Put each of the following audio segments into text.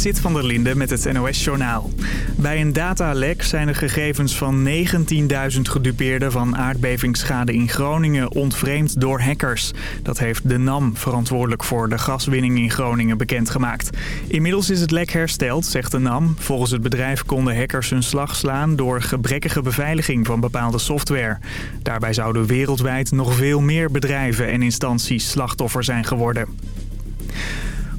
Sit van der Linde met het NOS-journaal. Bij een datalek zijn de gegevens van 19.000 gedupeerden van aardbevingsschade in Groningen ontvreemd door hackers. Dat heeft de NAM, verantwoordelijk voor de gaswinning in Groningen, bekendgemaakt. Inmiddels is het lek hersteld, zegt de NAM. Volgens het bedrijf konden hackers hun slag slaan door gebrekkige beveiliging van bepaalde software. Daarbij zouden wereldwijd nog veel meer bedrijven en instanties slachtoffer zijn geworden.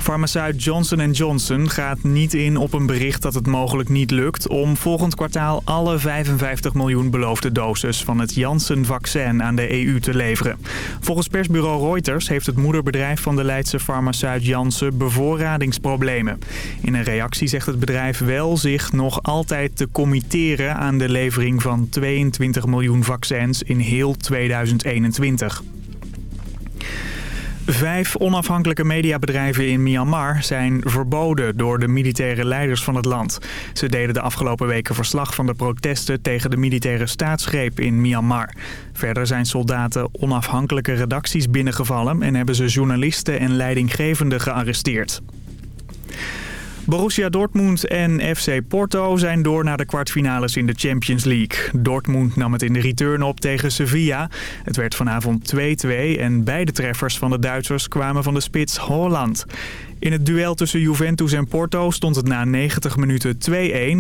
Farmaceut Johnson Johnson gaat niet in op een bericht dat het mogelijk niet lukt... om volgend kwartaal alle 55 miljoen beloofde doses van het Janssen-vaccin aan de EU te leveren. Volgens persbureau Reuters heeft het moederbedrijf van de Leidse farmaceut Janssen bevoorradingsproblemen. In een reactie zegt het bedrijf wel zich nog altijd te committeren aan de levering van 22 miljoen vaccins in heel 2021. Vijf onafhankelijke mediabedrijven in Myanmar zijn verboden door de militaire leiders van het land. Ze deden de afgelopen weken verslag van de protesten tegen de militaire staatsgreep in Myanmar. Verder zijn soldaten onafhankelijke redacties binnengevallen en hebben ze journalisten en leidinggevenden gearresteerd. Borussia Dortmund en FC Porto zijn door naar de kwartfinales in de Champions League. Dortmund nam het in de return op tegen Sevilla. Het werd vanavond 2-2 en beide treffers van de Duitsers kwamen van de spits Holland. In het duel tussen Juventus en Porto stond het na 90 minuten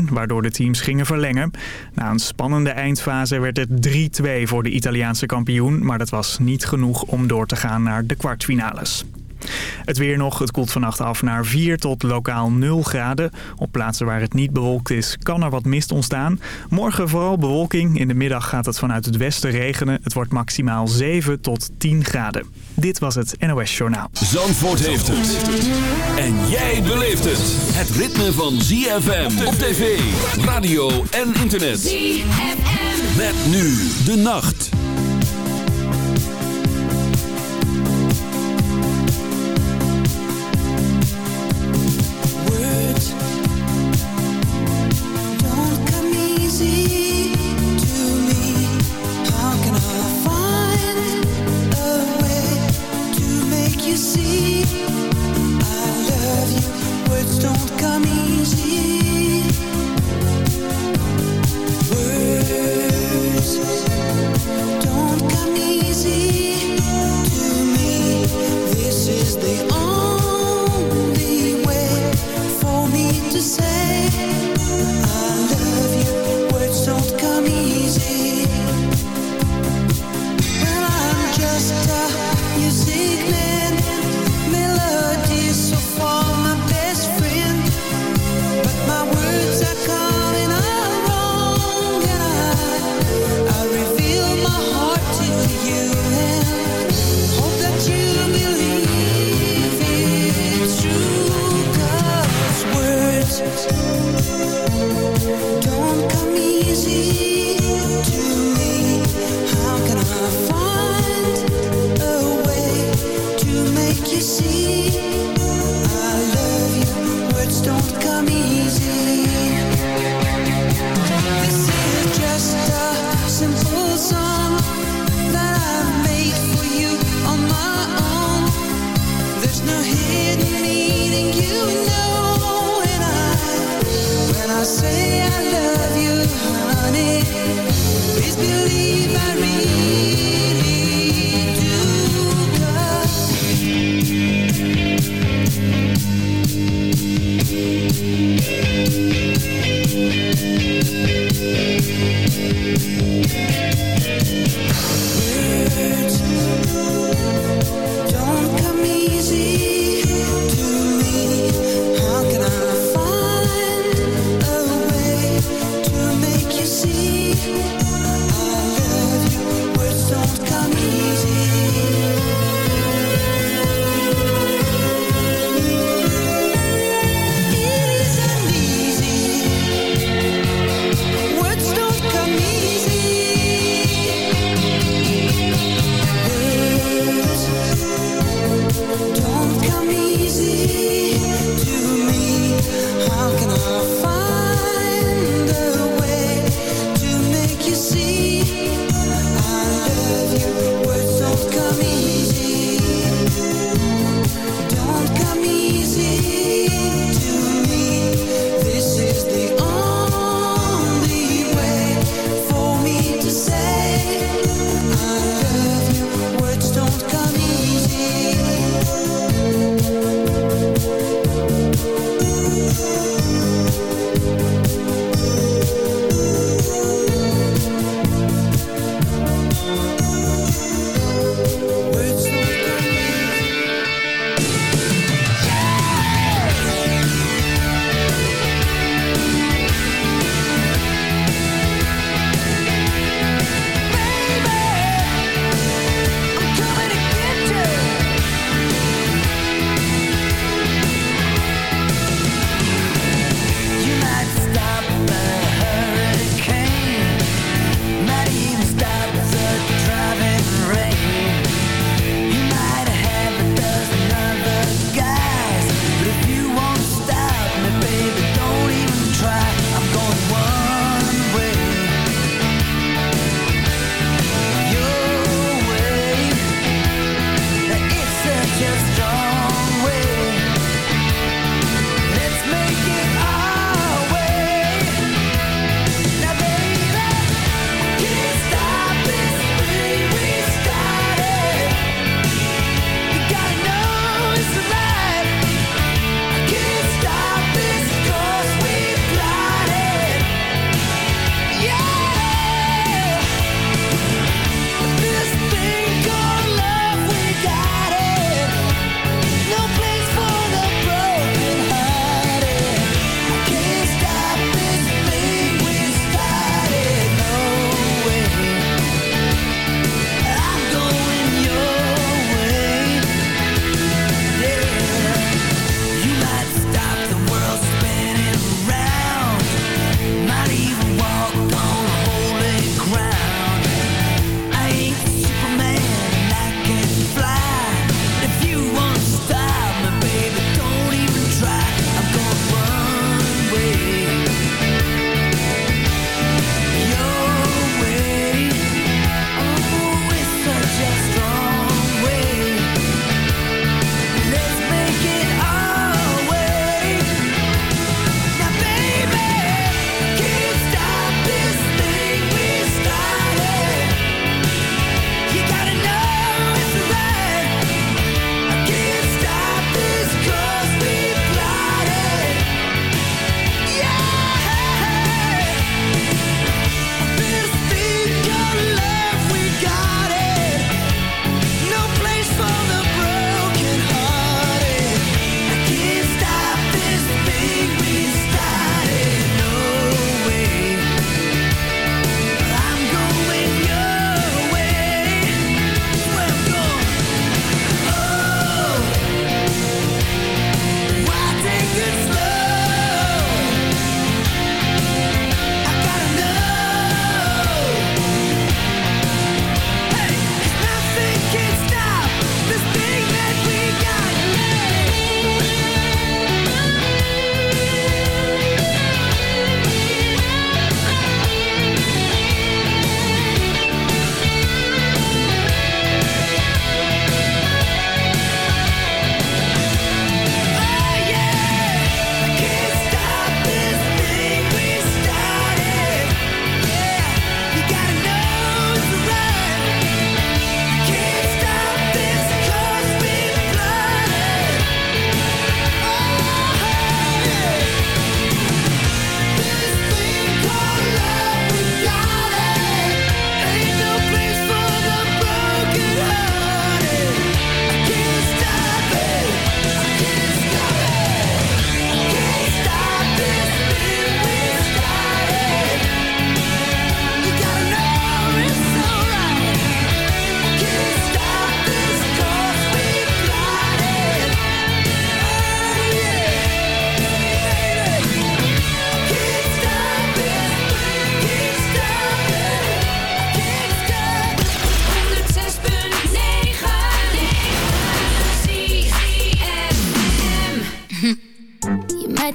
2-1, waardoor de teams gingen verlengen. Na een spannende eindfase werd het 3-2 voor de Italiaanse kampioen, maar dat was niet genoeg om door te gaan naar de kwartfinales. Het weer nog, het koelt vannacht af naar 4 tot lokaal 0 graden. Op plaatsen waar het niet bewolkt is kan er wat mist ontstaan. Morgen vooral bewolking. In de middag gaat het vanuit het westen regenen. Het wordt maximaal 7 tot 10 graden. Dit was het NOS Journaal. Zandvoort heeft het. En jij beleeft het. Het ritme van ZFM op tv, radio en internet. ZFM. Met nu de nacht. Please believe I read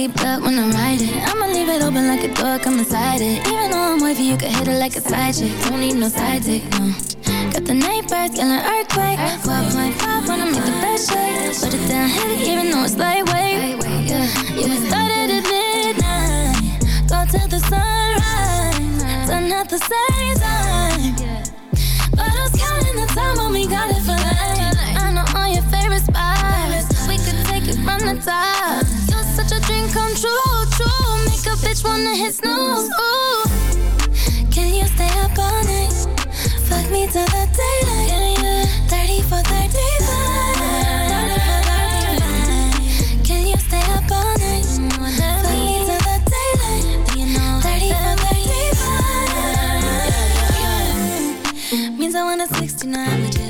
you a seatbelt when I'm riding. I'ma leave it open like a door, come inside it. Even though I'm wavy, you can hit it like a side chick. Don't need no side dick, no. Got the neighbors yelling earthquake. 12.5 when I make the best shake. Put it down heavy, even though it's lightweight. Yeah. We started at midnight. Go till the sunrise. Done at the same time. But I was counting the time when we got it for life. I know all your favorite spots. We could take it from the top. Such a dream come true, true. Make a bitch wanna hit snooze. Ooh. Can you stay up all night? Fuck me till the daylight. 30 for 35. 30 for 35. Can you stay up all night? Fuck me till the daylight. 30 for 35. Means I want a 69 with you.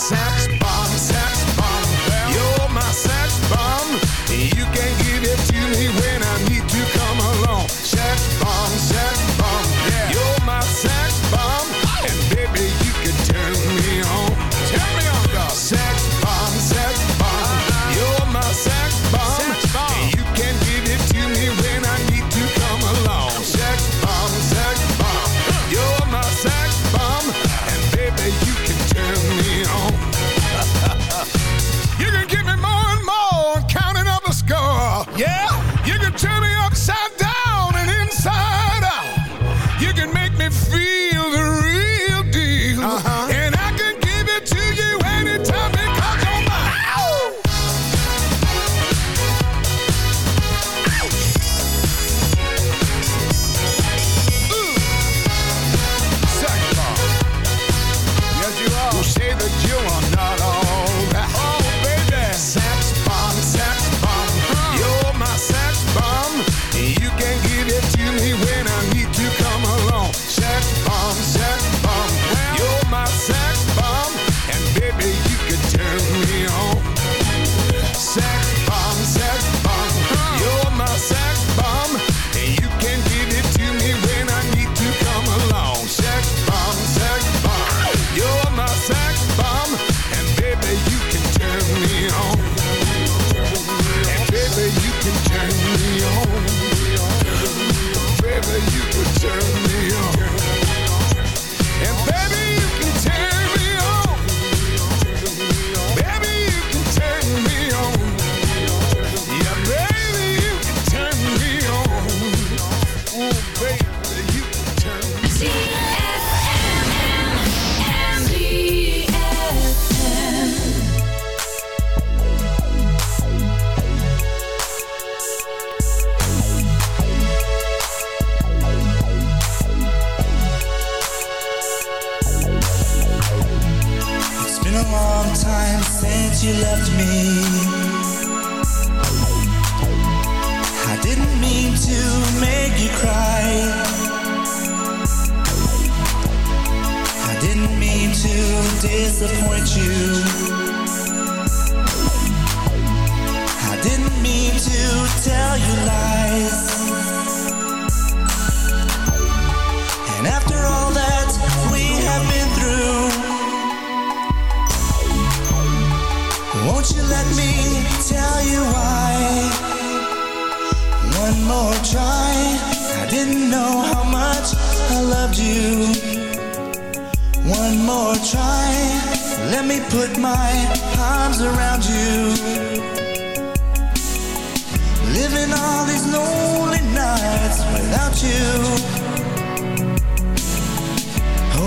sound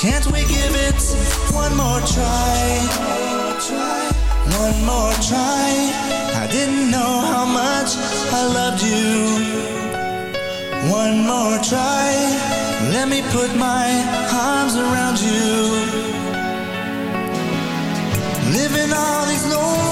Can't we give it one more try? One more try. I didn't know how much I loved you. One more try. Let me put my arms around you. Living all these lonely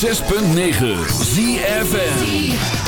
106.9 ZFN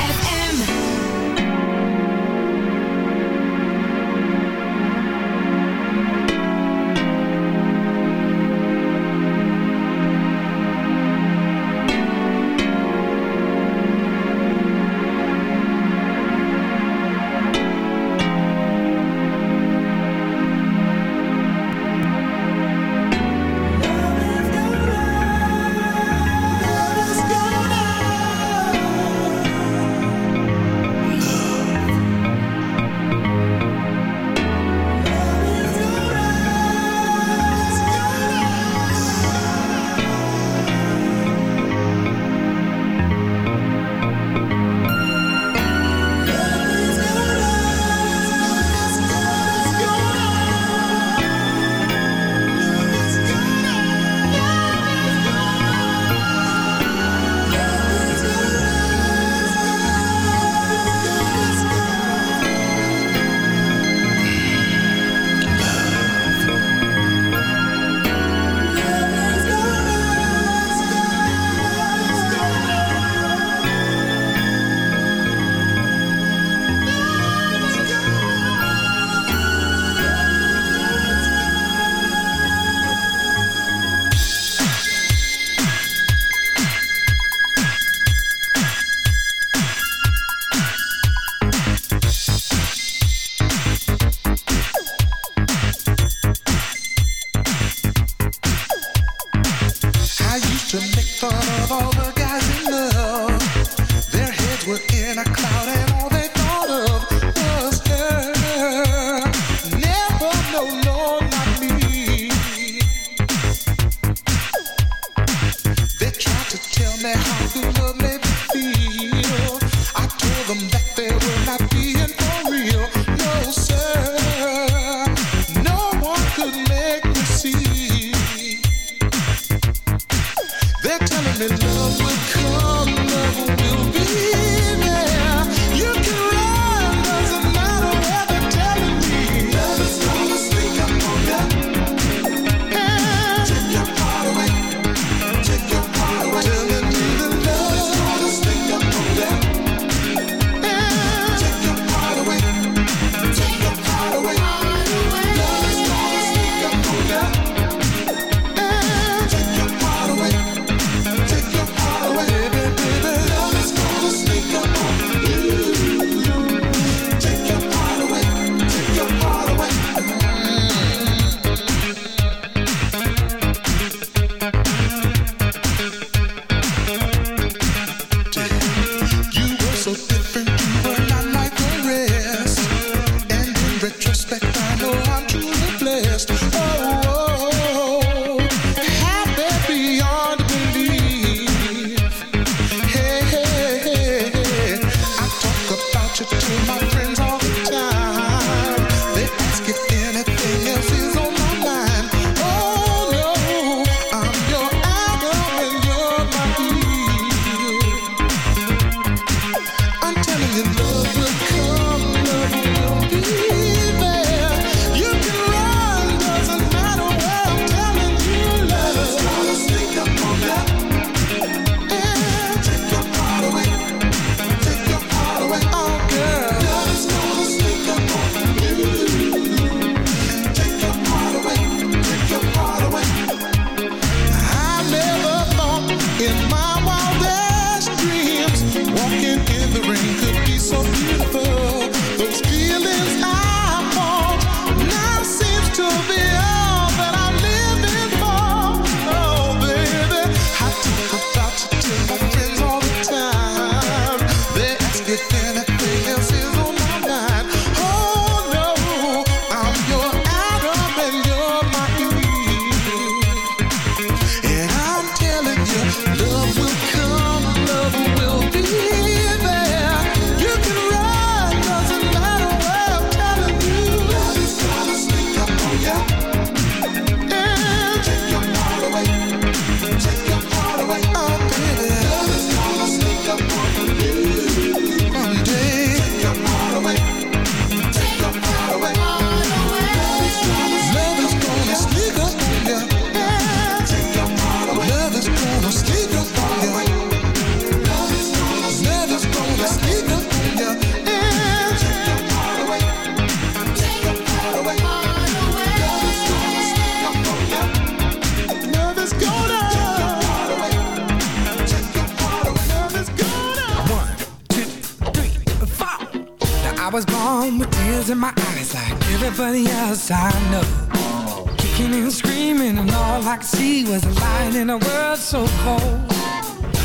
in a world so cold.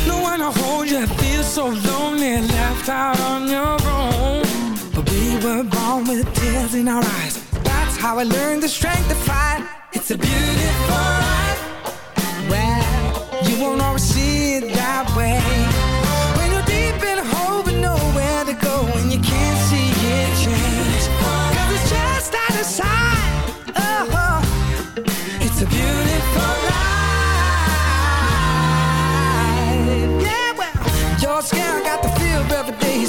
No one to hold you, feel so lonely Left out on your own. But we were born with tears in our eyes. That's how I learned the strength to fight.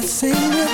that same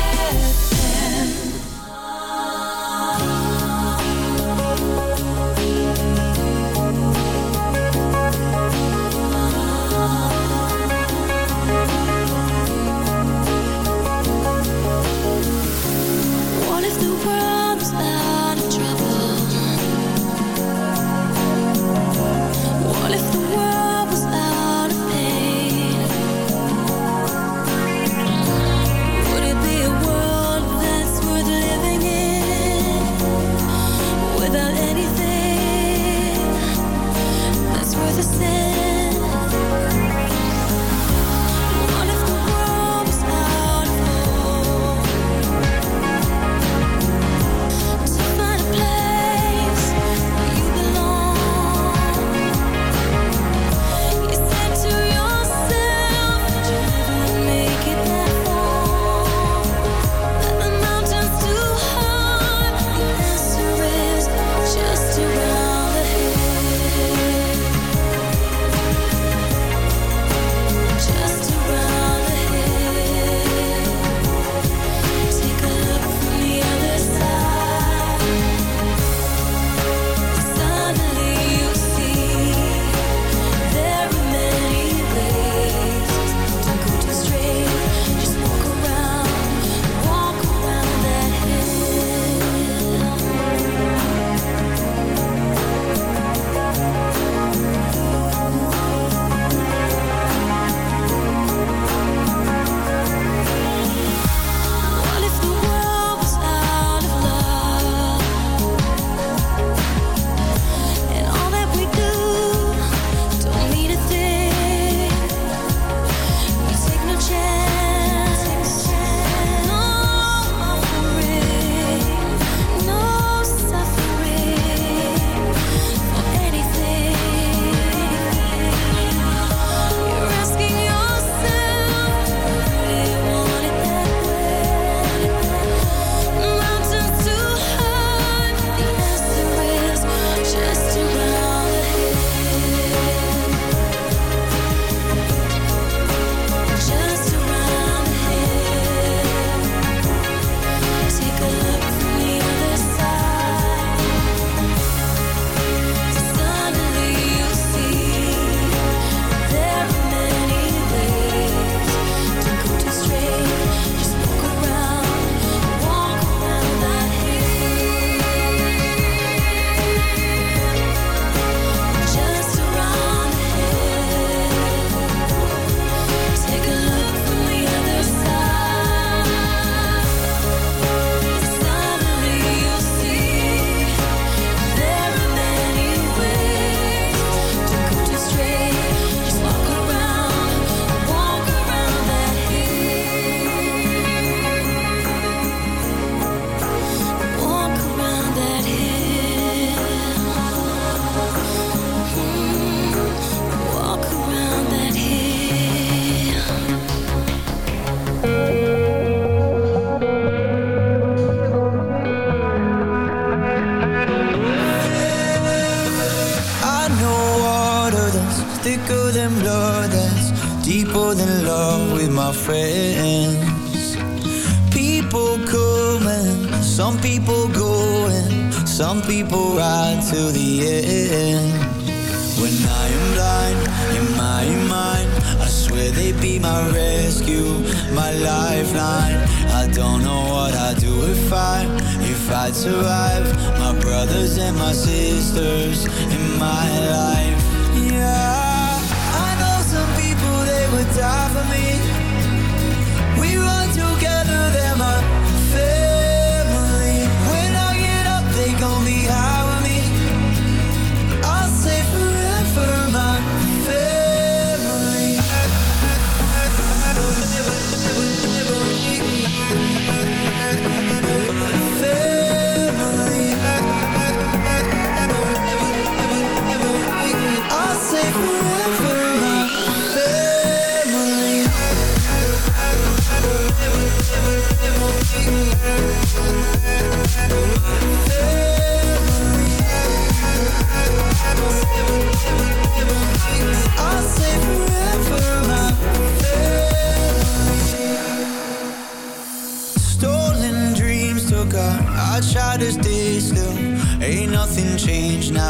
Survive. My brothers and my sisters in my life.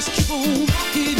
is true. It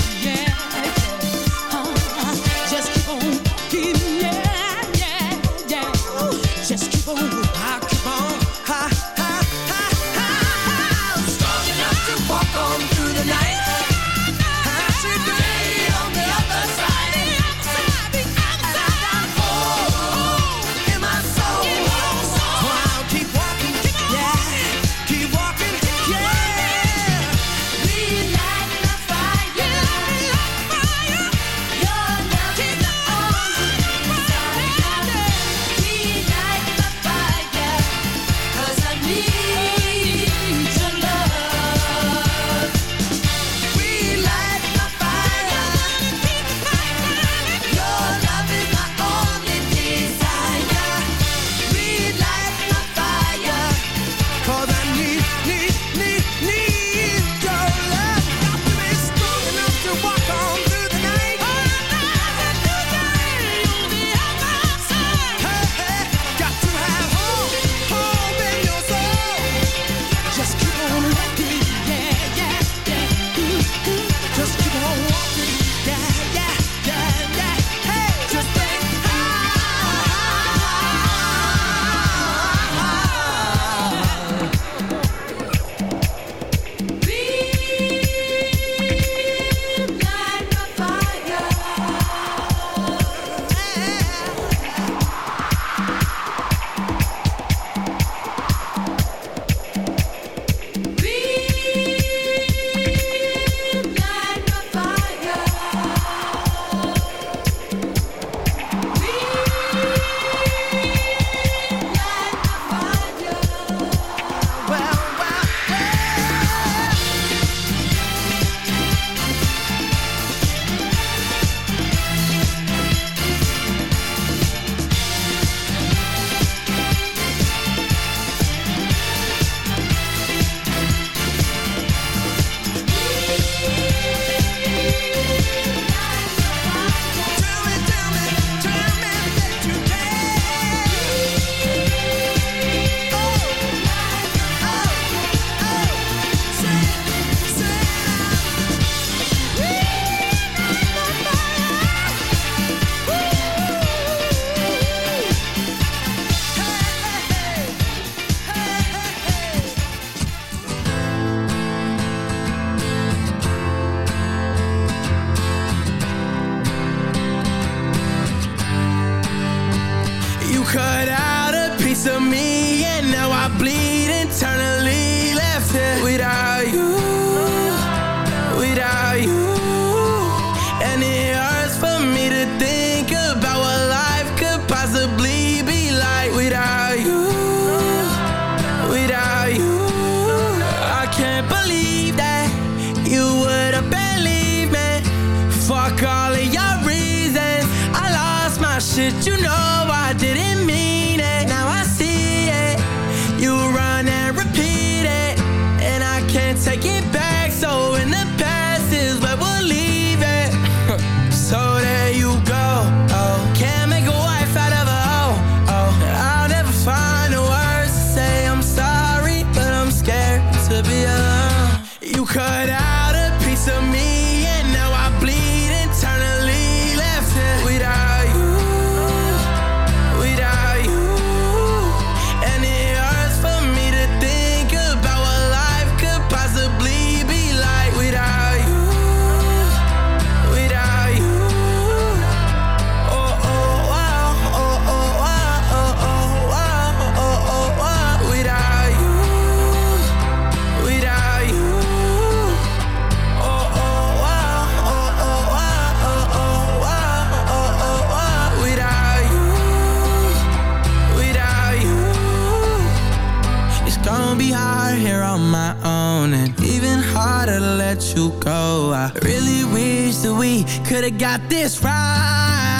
you go. I really wish that we could've got this right.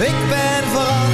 Ik ben veranderd,